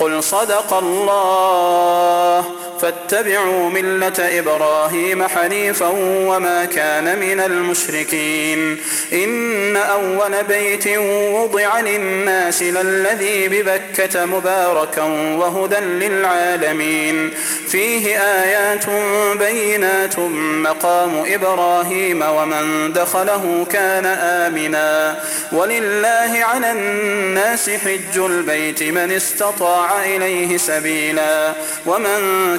قل صدق الله. فاتبعوا ملة إبراهيم حنيفا وما كان من المشركين. إن أول بيت وضع للناس للذي ببكة مباركا وهدى للعالمين. فيه آيات بينات مقام إبراهيم ومن دخله كان آمنا. ولله على الناس حج البيت من استطاع إليه سبيلا. ومن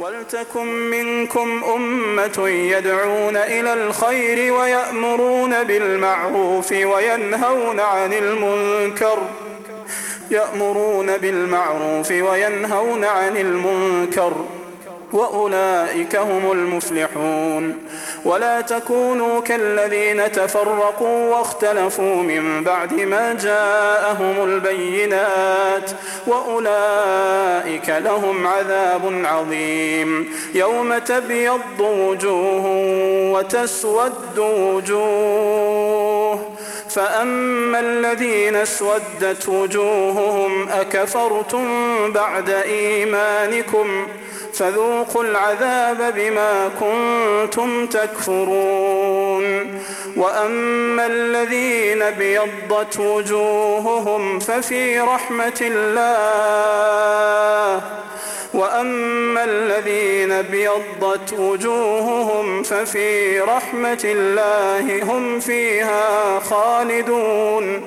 ولتكن منكم أمة يدعون إلى الخير ويأمرون بالمعروف وينهون عن المنكر. يأمرون بالمعروف وينهون عن المنكر. وأولئك هم المفلحون. ولا تكونوا كالذين تفرقوا واختلفوا من بعد ما جاءهم البينات. وأولئك لهم عذاب عظيم. يوم تبيض وجوه وتسود وجوه. فأما الذين اسودت وجوههم أكفرتم بعد إيمانكم فذوقوا العذاب بما كنتم تكفرون. وأما الذين بيضت وجوههم ففي رحمة الله. وأما الذين بيضت وجوههم ففي رحمة الله هم فيها خالدون.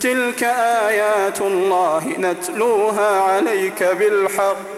تلك آيات الله نتلوها عليك بالحق.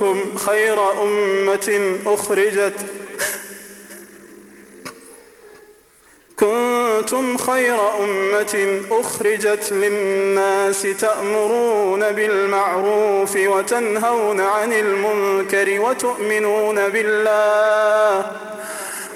كنتم خير أمة أخرجت. كنتم خير أمة أخرجت للناس تأمرون بالمعروف وتنهون عن المنكر وتؤمنون بالله.